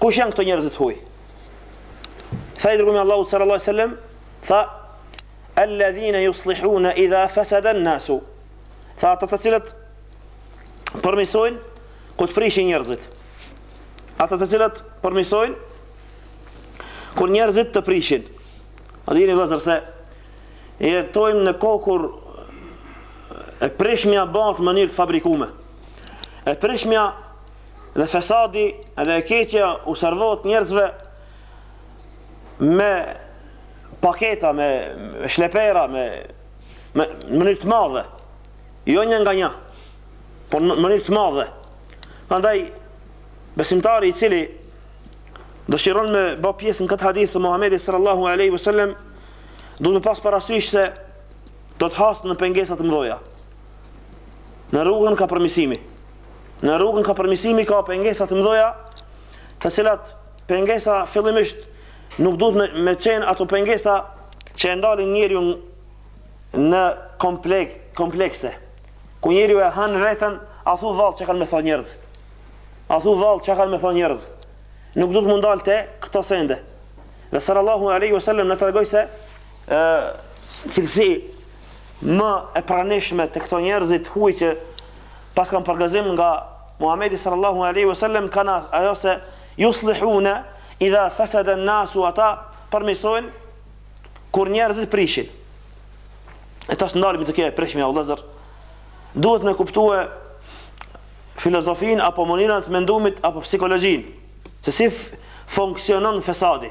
Kush janë këto njerëz të huaj? Tha i dërguari i Allahut sallallahu alaihi wasallam, tha alladhina yuslihuna idha fasada an-nasu. Tha ata të cilët përmirësojnë kur të prishin njerëzit. Ata të cilët përmirësojnë kur njerëzit të prishin. A dini vllazër se jetojmë në kohë kur e prishmja bëhet në mënyrë të fabrikuar. E prishmja Dhe fesadi dhe e keqja u servohet njerëzve me paketa, me shlepera, me me mënyrë të madhe. Jo një nga një, por në mënyrë të madhe. Prandaj besimtari i cili dëshiron me ba pjesë në këtë hadith të Muhamedit sallallahu alaihi wasallam, duhet me pas parasysh se do të hasë në pengesa të mëdha. Në rrugën kah përmirësimi. Në rrugën kah përmirësimi ka pengesa të mëdha, të cilat pengesa fillimisht nuk duhet me, me qenë ato pengesa që e ndalin njeriun në komplek, komplekse. Ku njeriu e han veten, a thu vallë çka kanë me thonë njerëz. A thu vallë çka kanë me thonë njerëz. Nuk duhet me u ndalë te këto sende. Dhe sallallahu alaihi wasallam na tregoi se ë cilësia më e pranishme të këto njerëz të huaj që Paskan përgëzim nga Muhamedi sallallahu alaihi wasallam kan ajo se yuslihuna idha fasada an-nasu ata përmirësojnë kur njerëzit prishin. E tash ndalemi te kjo e prishme o vëllazër. Duhet me kuptue filozofinë apo mënyrën e mendimit apo psikologjinë se si funksionon fesadi.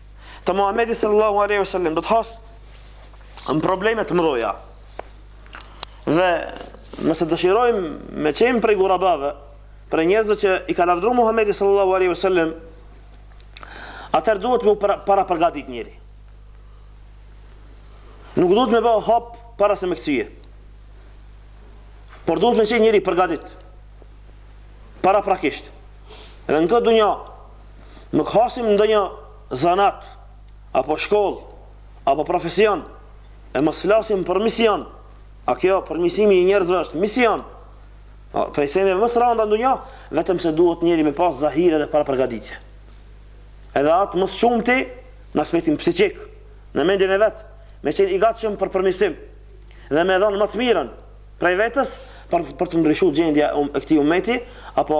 të Muhamedit sallallahu alaihi wasallam do të has në probleme të mëdha. Dhe nëse dëshirojmë me qenë prej gurabave, prej njerëzve që i ka lavdëruar Muhamedi sallallahu alaihi wasallam, atëherë duhet me u para, parapërgatit njeri. Nuk duhet me bo hop para se me kcye. Por duhet me qenë njeri i përgatit paraprakisht. Dhe në këtë dunja nuk hasim ndonjë zanat, apo shkollë, apo profesion, e mos flasim për mision, a kjo përmirësimi i njerëzve është mision, prej seneve më të randa në dunja, vetëmse duhet njeri me pas zahire dhe parapërgaditje. Edhe atë ma së shumti, në aspektin psikik, në mendjen e vet, me qenë i gatshëm për përmirësim, dhe me dhonë më të mirën, prej vetes, për, për t'u ndryshu gjendja um, e këtij umeti, apo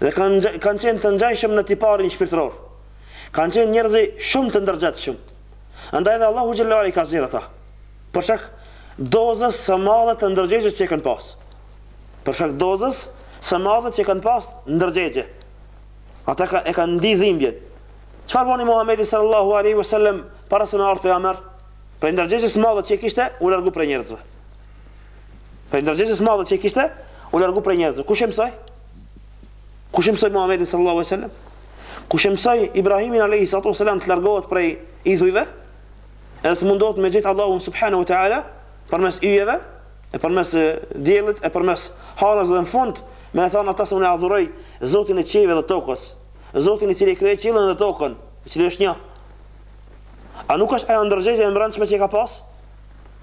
dhe kanë kanë qenë të ngjajshëm në tiparin shpirtëror. Kanë qenë njerëzi shumë të ndërgjegjshëm. Andaj edhe Allahu xhelle ue ala i ka zgjedhë ata. Për shkak dozës së madhe të ndërgjegjes që kanë pas. Për shkak dozës së madhe që kanë pas ndërgjegje. Ata ka, e kanë ndi dhimbjen. Çfarë boni Muhamedi sallallahu alaihi wasallam para se me ardh pejgamber? Prej ndërgjegjes së madhe që kishte, u largu prej njerëzve. Prej ndërgjegjes së madhe që e kishte, u largu prej njerëzve. Kush e mësoi? Kush e mësoi Muhamedin sallallahu alaihi wasallam? Kush e mësoi Ibrahimin alaihi salatu wasallam të largohet prej idhujve? Edhe të mundohet me gjet Allahun subhanahu wa taala përmes yjeve, e përmes diellit, e përmes hanës dhe në fund me thanë ata se unë e adhuroj Zotin e qiejve dhe tokës, Zotin i cili krijoi qiellin dhe tokën, i cili është një. A nuk është ajo ndërgjegje e mbrëndshme që ka pas?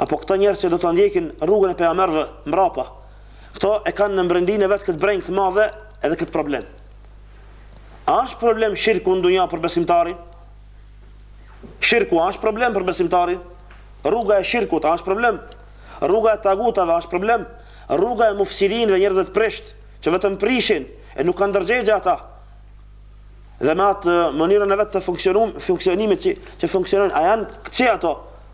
Apo këta njerëz që do ta ndjekin rrugën e pejgamberëve mbrapa, këto e kanë në brendinë e vet këtë brengë të madhe edhe këtë problem. A është problem shirku në dunja për besimtarin? Shirku a është problem për besimtarin? Rruga e shirkut a është problem? Rruga e tagutave a është problem? Rruga e mufsidinve njerëzve të prisht, që vetëm prishin e nuk kanë ndërgjegje ata. Dhe me atë mënyrën e vet të funksionimit që, që funksionojnë, a janë këci ato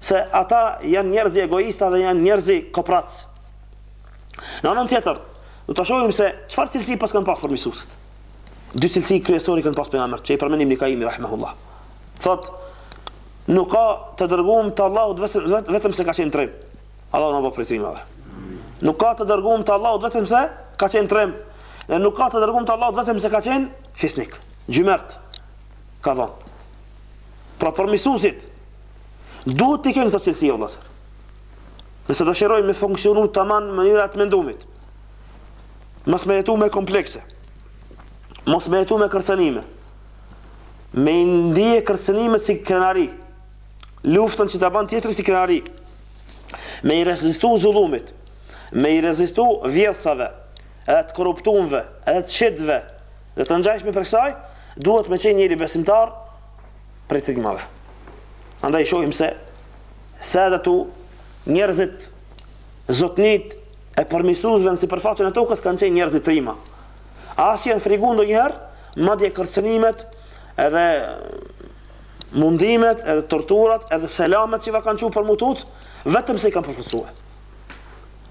se ata janë njerëzi egoista dhe janë njerëzi koprac. Në anën tjetër, do të shohim se çfarë cilësi pas kanë pas përmirësuesit. Dy cilësi kryesore kanë pas pejgamberët, që i përmend Ibn Kajimi, rahimehullah. Thot, nuk ka të dërgum të Allahut vetëm se ka qenë trim. Allahu na bëftë prej trimave. Nuk ka të dërgum të Allahut vetëm se ka qenë trim. Dhe nuk ka të dërgum të Allahut vetëm se ka qenë fisnik. Xhymert, ka thonë. Pra përmirësuesit, Duhet t'i kenë këto cilësi o vëllazër. Nëse dëshirojmë me funksionu taman në mënyra të mendumit, mos me jetu me komplekse, mos me jetu me kërcenime, me i ndie kërcenime si krenari, luftën që ta ban tjetri si krenari, me i rezistu zullumit, me i rezistu vjedhsave, edhe të korruptumve, edhe të shitve, dhe të ngjajshme prej kësaj, duhet me qenë njeri besimtar, prej trimave. Andaj shohim se sadatu njerëzit zotnit e përmirësuesve në sipërfaqen e tokës kanë qenë njerëzit trima. As s'janë frigu ndonjëherë, madje kërcënimet edhe mundimet, edhe torturat, edhe selamet që ua kanë çu prej mutit, vetëm se i kanë përforcu.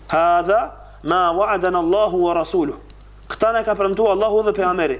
Hadha ma wa'adana Allahu wa rasuluhu. Këta na e ka premtu Allahu dhe pejgamberi.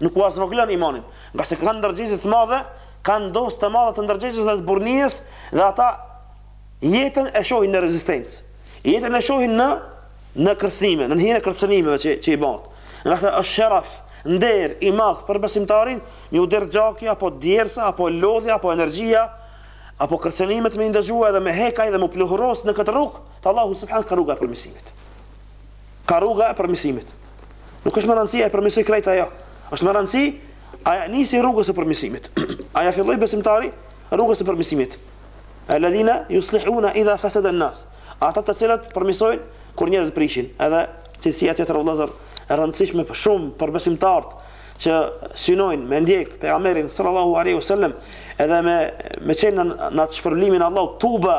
Nuk ua zvogëlon imanin, nga se kanë ndërgjegje të madhe, kanë dosë të madhe të ndërgjegjes dhe të burrnies dhe ata jetën e shohin në rezistencë. Jetën e shohin në në kërcënime, në hire kërcënimeve që që i bëhet. Nga se është sheraf, nder i madh për besimtarin, me ju derdh gjaki apo djersa apo lodhja apo energjia apo kërcënimet me ndëgjua edhe me hekaj dhe me u pluhuros në këtë rrugë, të Allahu subhanahu kah rruga e përmisimit. Kah rruga e përmisimit. Nuk është me rëndësi a e përmisoi krejt ajo. Është me rëndësi a ja nisi rrugës së përmisimit. a ja filloi besimtari rrugës së përmisimit. Alladhina yuslihuna idha fasada an-nas. Ata të cilët përmisojnë kur njerëzit prishin, edhe cilësia tjetër vëllazër e rëndësishme shumë për besimtarët që synojnë me ndjek pejgamberin sallallahu alaihi wasallam edhe me me qen në atë shpërblimin Allahu tuba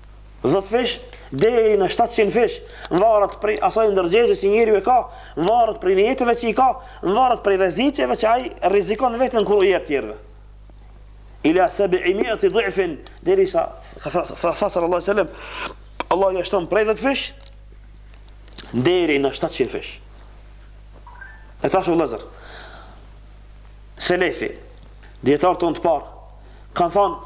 Dhjetë fish deri në 700 fish, varet prej asaj ndërgjegje që njeriu e ka, varet prej nijeteve që i ka, varet prej rreziqeve që ai rrezikon veten kur u jep tjerëve. Ila seb'i mieti di'fin, deri sa, ka thasër Allah sëllëm, Allahu ja shton prej dhjetë fish, deri në 700 fish. E tash vëllezër, selefi, dijetarët tanë të parë, kanë thonë,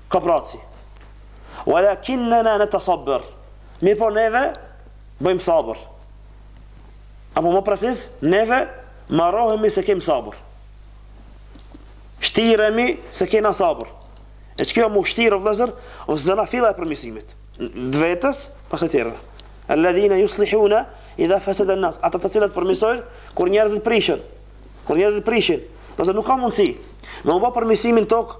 Kapraci. Walakinnena natasabbar. Mirpo neve bëjmë sabër. Apo ma preciz, neve marrohemi se kemi sabër. Shtiremi se kena sabër. E që kjo me u shtirë o vllezër, o zanafilla e përmisimit. E vetes, pastaj e tjerëve. Alladhina yuslihuna idha fasada an-nas. Ata të cilët përmisojnë kur njerëzit prishin. Kur njerëzit prishin, do të nuk ka mundësi. Me u ba përmisimin tok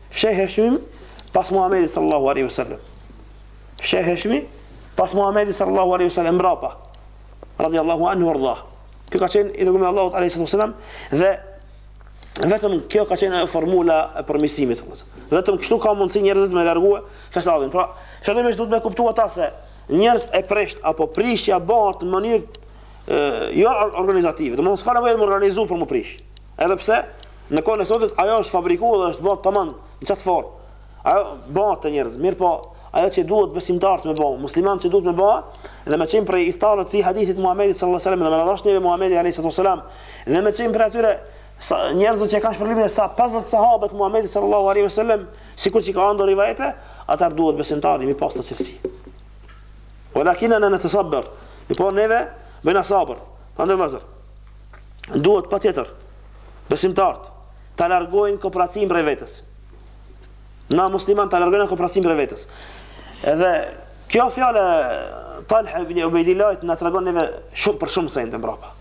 Fsheheshim pas Muhamedit sallallahu alaihi wasallam. Fsheheshmi pas Muhamedit sallallahu alaihi wasallam mbrapa. Radiallahu anhu wa ardah. Ky ka qenë i dërguari Allahut alaihi wasallam dhe vetëm kjo ka qenë formula e përmisimit. Vetëm kështu ka mundësi njerëzit me largue fesadin. Pra, fillimisht duhet me kuptu atë se njerëzit e prisht apo prishja bëhet në mënyrë jo organizative. Domethënë s'ka nevojë të organizohet për me prish. Edhe pse, në kohën e sotit, ajo është fabriku dhe është bërë tamam në qat formë. Ajo bëhet te njerëz, mirë po, ajo që duhet besimtarët me bë, muslimanët që duhet me bë, dhe me qenë prej ithtarëve t'hadithit Muhammedit sallallahu sallam, dhe me nda dashninë me Muhammedit sallallahu sallam, dhe me qenë prej atyre njerëzve që e kanë shpërlimin e sa 50 sahabëve t'Muhammedit sallallahu alaihi wasallam, sikur që ka n'do rivajete, atëherë duhet besimtari me i pas këto cilësi. Walakin ana natasabbar. Mirpo neve bëjmë sabër. Prandaj vazhdo. duhet patjetër besimtarët ta largojnë koprracinë prej vetes. Na musliman ta largojmë koprracinë prej vetes. Edhe kjo fjalë Talha ibn Ubaydillah na tregon neve shumë për shumë sende mbrapa.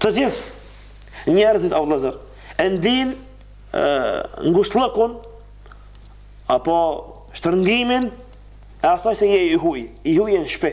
Të gjithë njerëzit o vëllezër e ndin ngushtllëkun apo shtrëngimin e asaj se je i huj, i huj në shpi.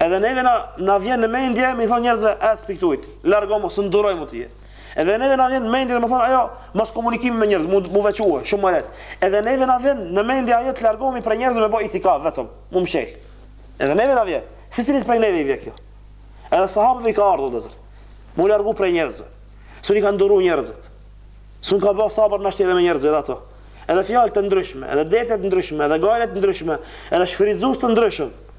Edhe neve na na vjen në mendje, me u thon njerëzve, "Ec pikës tujt, largo mo s'un duroj më ti." Edhe neve na vjen në mendje, me thon, "Ajo, mos komuniku me njerëz, mu, mu veçua, shumë ma lehtë." Edhe neve na vjen në mendje ajo të largohemi prej njerëzve me bë itikaf vetëm, mu msheh. Edhe neve na vjen, secilit prej neve i vjen kjo. Edhe sahabëve i ka ardhur do herë. Mu largu prej njerëzve. S'un i kanë duru njerëzit. S'un ka bë sabër ndaj çështjeve me njerëzit ato. Edhe fjalë të ndryshme, edhe derte të ndryshme, edhe gajle të ndryshme, edhe shfrytëzues të ndryshëm.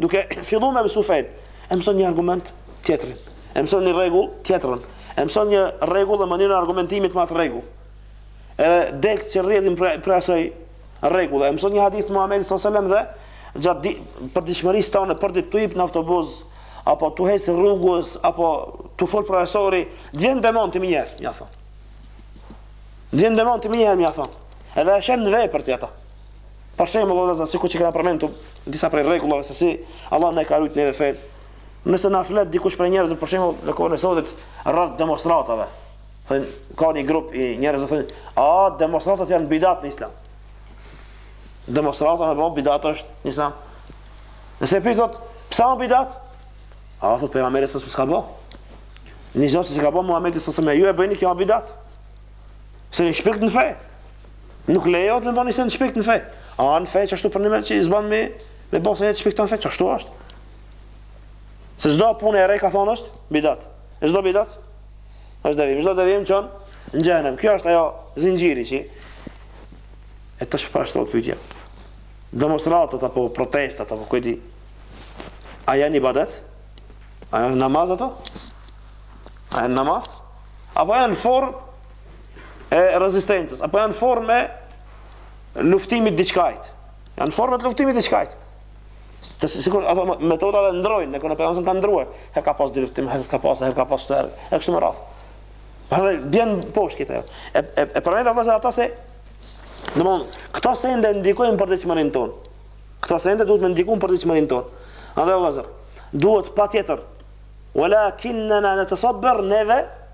duke filluar me mësu fenë, e mëson një argument tjetrin, e mëson një rregull tjetrën, e mëson një rregull dhe mënyrën e argumentimit me atë rregull. Edhe degët që rrjedhin prej prej asaj rregull, e mëson një hadith Muhamedit sallallahu alajhi wasallam dhe gjatë di, përditshmërisë tonë për ditë tu hip në autobus apo tu hec rrugës apo tu fol profesori, gjen vend ti menjëherë, ja thon. Gjen vend ti menjëherë, ja thon. Edhe e shtin në vepër ti ata. Për shembull, o vëllezër, sikur që kena përmendur disa prej rregullave se si Allah na ka rujt neve fen. Nëse na flet dikush për njerëz, për shembull, në kohën e sotit rreth demonstratave. Thonë ka një grup i njerëzve thonë, "A demonstratat janë bidat në Islam?" Demonstrata apo bidat është në Islam? Nëse e pyet thot, "Pse janë bidat?" A thot pejgamberi a.s. s'ka bë. E çdo sen s'e ka bë Muhamedi a.s. e ju e bëni kjo a bidat. Sen i shpikt në fe. Nuk lejohet me ba ni sen të shpikt në fe. A në fe qashtu përnime që nuk ban me, me ba ni sen të shpikt në fe qashtu është. Se çdo punë e rej ka thonë është bidat. E çdo bidat është devijim. Çdo devijim çon në xhehnem. Kjo është ajo zinxhiri që e tash pashtrohet pytja. Demonstratat apo protestat apo kujti. A janë ibadet? A janë namaz ato? A janë namaz? Apo janë formë e rezistencës, apo janë formë e luftimit diçkajt. Janë formë e luftimit diçkajt. E sigurt ato metodat e ndrojnë, në kohën e pejgamberit a.s. kanë ndruar, her ka pas dyluftim, her ka pas, her ka pas tjera, e kështu me radhë. Prandaj, bjen poshtë kjo, e, e, e prandaj o vllezër ato sende, domethon, këto sende ndikojnë në përditshmërinë tonë, këto sende duhet me ndiku në përditshmërinë tonë, andaj o vllezër, duhet patjetër, walakinnana natasabbar neve,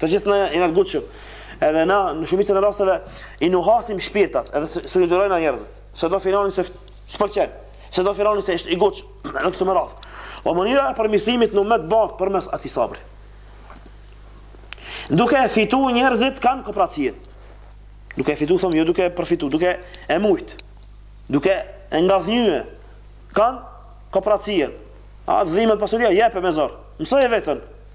Të gjithë na jena të ngutshëm. Edhe na në shumicën e rasteve i nuhasim shpirtat, edhe se s'i durojna njerëzit. S'e do filanin se s'pëlqen. S'e do filanin se është i ngutsh, edhe kështu me radhë. Po mënyra e përmisimit domethënë bëhet përmes atij sabri. Duke e fitu njerëzit kanë kopracinë. Duke e fitu, them, jo duke e përfitu, duke e mujtë. Duke e ngadhnjy, kanë kopracinë. A t'dhimet pasuria, jepe me zor. Mësoje veten,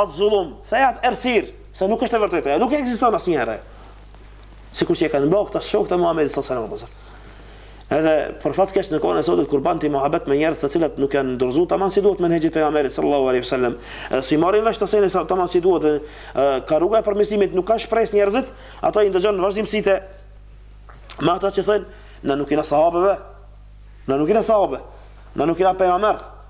Atë zullum, theje atë errësirë, se nuk është e vërtetë, e nuk ekziston asnjëherë. Sikur që e kanë bërë këta shokët e Muhamedit sallallahu alaihi wasallam. Edhe për fat keq në kohën e sotit kur bën ti muhabet me njerëz të cilët nuk janë dorëzuar tamam si duhet menhexhit pejgamberit sallallahu alaihi wasallam, edhe s'i marrin vesh këto sene sa tamam si duhet, kah rruga e përmirësimit, nuk kanë shpresë njerëzit, ata i ndëgjon vazhdimisht me ata që thënë, na nuk jena sahabeve, na nuk jena sahabe, na nuk jena pejgamber,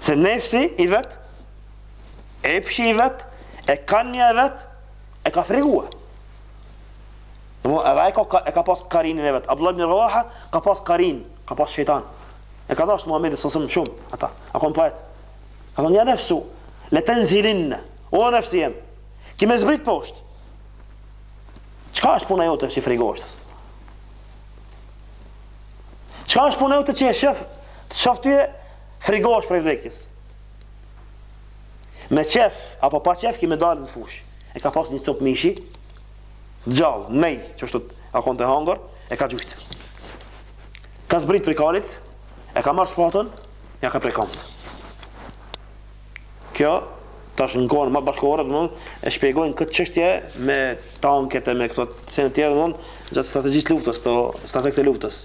Se nefsi i vet, epshi i vet, e kanja e vet, e ka frigua. Domethënë, edhe ai ka, e ka pas karinin e vet. Abdullah ibn Rawaha ka pas karin, ka pas shejtan. E ka dashtë Muhammedi s.a.s. shumë, ata, a kon poet. Ka thonë, ja nefsu, le tenzilin, o nefsi jem, ki me zbrit poshtë. Qka është puna jote që frigosh? Qka është puna jote që e shof, të shof ti frigosh prej vdekjes. Me qef, apo pa qef, ki me dalë në fushë. E ka pas një copë mishi, gjallë, nej, që është tu kon tu hangër, e ka gjujtë. Ka zbrit prej kalit, e ka marrë shpatën, ja ka pre kamët. Kjo tash në kohën më bashkëkohore domethënë e shpjegojnë këtë çështje me tanket e me këto sene të tjera domethënë gjatë strategjisë luftës, këta strategë të luftës.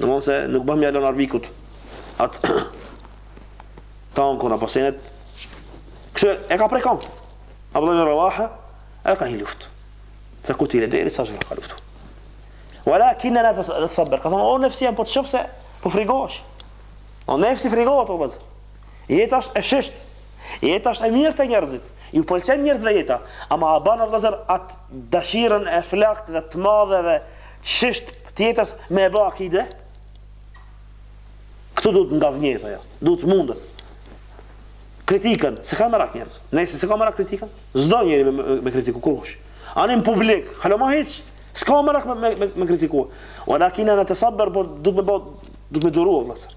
Domethënë se nuk bon me ja lon armikut at tankun apo senet. Kështu ja ka pre kamët. Ibn Rawaha e ka hi n'luftë. Fe kutile, derisa asht vra ka luftu. Walakinna natasabber. Ka thonë o nefsi po të shoh se po frigosh. O nefsi frigohet o vëllezër. Jeta është e shishtë, jeta është e mirë të njerëzit, ju pëlqen njerëzve jeta, ama a bon vëllezër atë dëshirën e flaktë dhe të madhe dhe të shishtë të jetës me e bo akide? Këtu duhet ngadhënjyer, thoja, duhet mundët. Kritikën s'e ka merak njerëzit, nefsi s'e ka merak kritikën, s'do njeri me, me, me kritiku, kurkush. Ani në publik, hala ma keq, s'ka merak me, me, me, me kritiku. Walakinna natasabber, por duhet me bo, duhet me duru, vëllezër.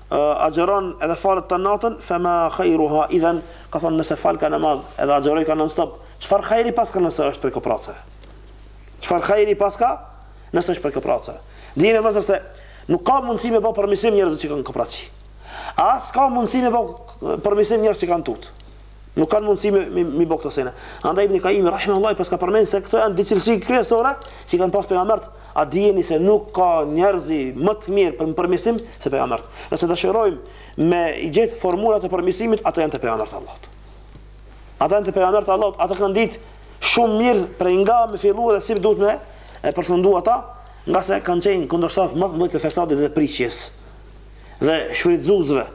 agjëron edhe falet tën natën fema khairuha idhan ka thon nëse falka namaz edhe agjërojka non stop çfar khairi paska nëse është prej kopracëve çfar khairi paska nëse është prej kopracëve dini vëllezër se nuk ka mundësi me bë përmisim njerëzit që kanë kopraci as ka mundësi me bë përmisim njerëz që kanë tut Nuk kanë mundësi me me, me bë këto sene. Andaj Ibn Kaimi rahimahullahu paska përmend se këto janë dy cilësi kryesore që kanë pas pejgamberët, e dijeni se nuk ka njerëz më të mirë për përmisim se pejgamberët. Nëse dëshirojmë me i gjet formulat e përmisimit, ato janë te pejgamberët e Allahut. Ato janë të pejgambert Allahut, ato kanë ditë shumë mirë prej nga me fillu dhe si duhet me e përfundu ata, ngase kanë qenë kundërshtarë më të mëdhenj të fesadit dhe prishjes dhe shfrytëzuesve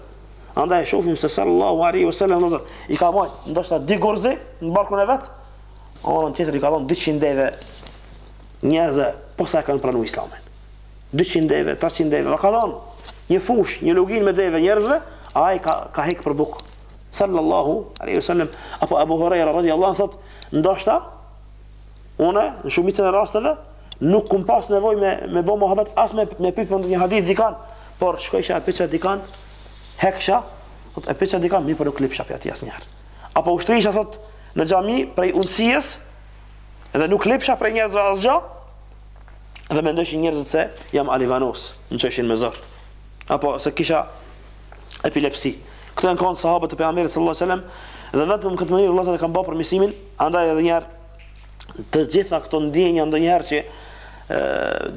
Andaj e shofim se sallallahu alaihi wa sallam nëzër, i ka majt, ndoshta dy gurë në barkun e vet, anën tjetër i ka dhonë 200 deve njerëzve, posa e kanë pranu islamin. 200 deve, 300 deve, dhe ka dhonë një fush, një lugin me deve njerëzve, ai ka, ka hek për bukë. Sallallahu alaihi wa sallam, apo Abu Huraira radiallahu, thotë, ndoshta Unë, në shumicën e rasteve, nuk kam pas nevoj me, me bo muhabet, as me, me pyt për një hadith dikan, por shkojsha e pytsha dikan, heksha, thot, e pytsha dikan, mirëpo nuk lypsha prej tij asnjëherë. Apo u shtrisha, thot, në xhami, prej unësies, edhe nuk lypsha prej njerëzve asgjo, edhe mendojshin njerëzit se jam alivanos, më qeshin me zor. Apo se kisha epilepsi. Këto janë kon sahabët e pejgamberit sallallahu sallam, dhe vetëm në këtë mënyrë, Allahu e ka ba përmisimin, andaj edhe njëherë, të gjitha këto ndjenja ndonjëherë edhe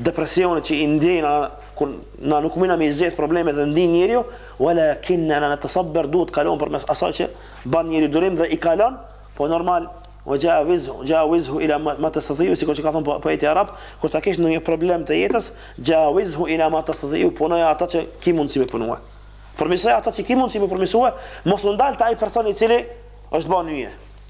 depresioni që i ndjejnë kur na nuk mujna me zgjidh probleme dhe ndin njeriu, walakinnana natasabbar duhet kalon përmes asaj që bën njeriu durim dhe i kalon, po normal o gja vizu, gja vizu ila ma të sëthiju, si kur që ka thonë po, poeti arab, kur të kesh në një problem të jetës, gja vizu ila ma të sëthiju, punoje ata që ki mundësi me punue. Përmisoje ata që ki mundësi me përmisue, mos u ndal te ai personi i cili është bo njëje.